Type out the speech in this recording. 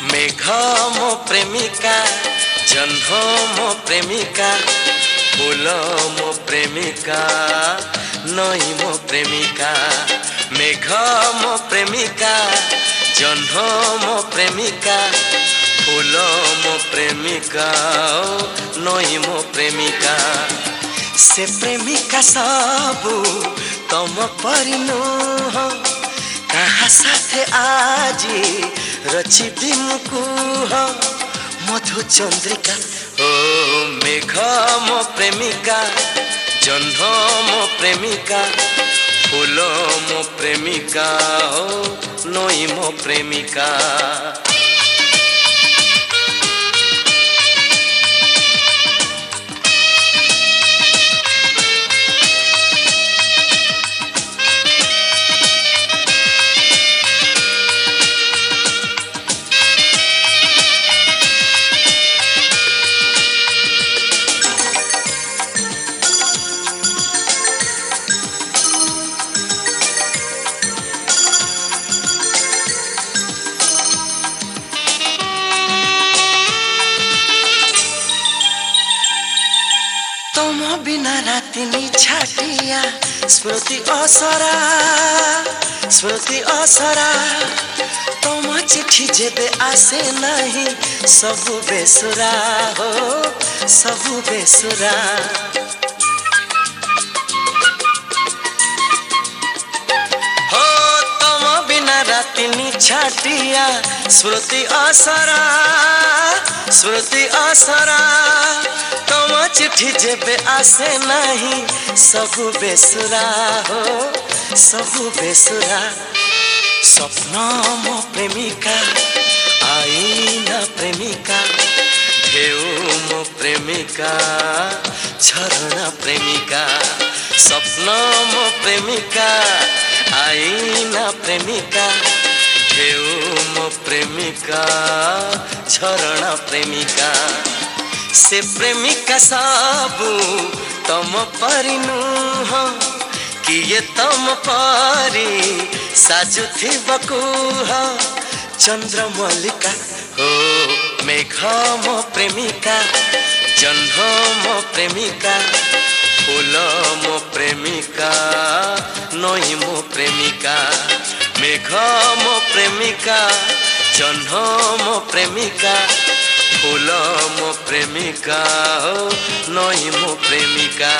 মেঘ মো প্রেমিকা জহ্ন মো প্রেমিকা ফুল মো প্রেমিকা নই মো প্রেমিকা মেঘ মো প্রেমিকা জহ্ন মো প্রেমিকা ফুল মো প্রেমিকা নই মো প্রেমিকা। সে প্রেমিকা সবু তম পরি নুহ কাহা সাথে আজি রচিবি মুকুহ মধু চন্দ্রিকা ও মেঘ মো প্রেমিকা জহ্ন মো প্রেমিকা ফুল মো প্রেমিকা ও নই মো প্রেমিকা तौ म बिना रातिनी छाटिया। स्मृति असरा स्मृति असरा। तौ म चिठी जेबे आसे नहीं सब बेसुरा हो सब बेसुरा। रातिनी छाटिया। स्मृति असरा स्मृति असरा। चिठी जेबे आसे नहीं, सब बेसुरा हो, सब बेसुरा। स्वप्न मो प्रेमिका, आईना प्रेमिका ढेउ मो प्रेमिका झरणा प्रेमिका। स्वप्न मो प्रेमिका, आईना प्रेमिका ढेउ मो प्रेमिका झरणा प्रेमिका। से प्रेमिका सबु तम परि नुह किए तम परि साजुथिब कुह चन्द्रमल्लिका हो मेघ मो प्रेमिका जह्न मो प्रेमिका फुल मो प्रेमिका नई मो प्रेमिका मेघ मो प्रेमिका जह्न मो प्रेमिका फुल मो প্রেমিকা নই মো প্রেমিকা।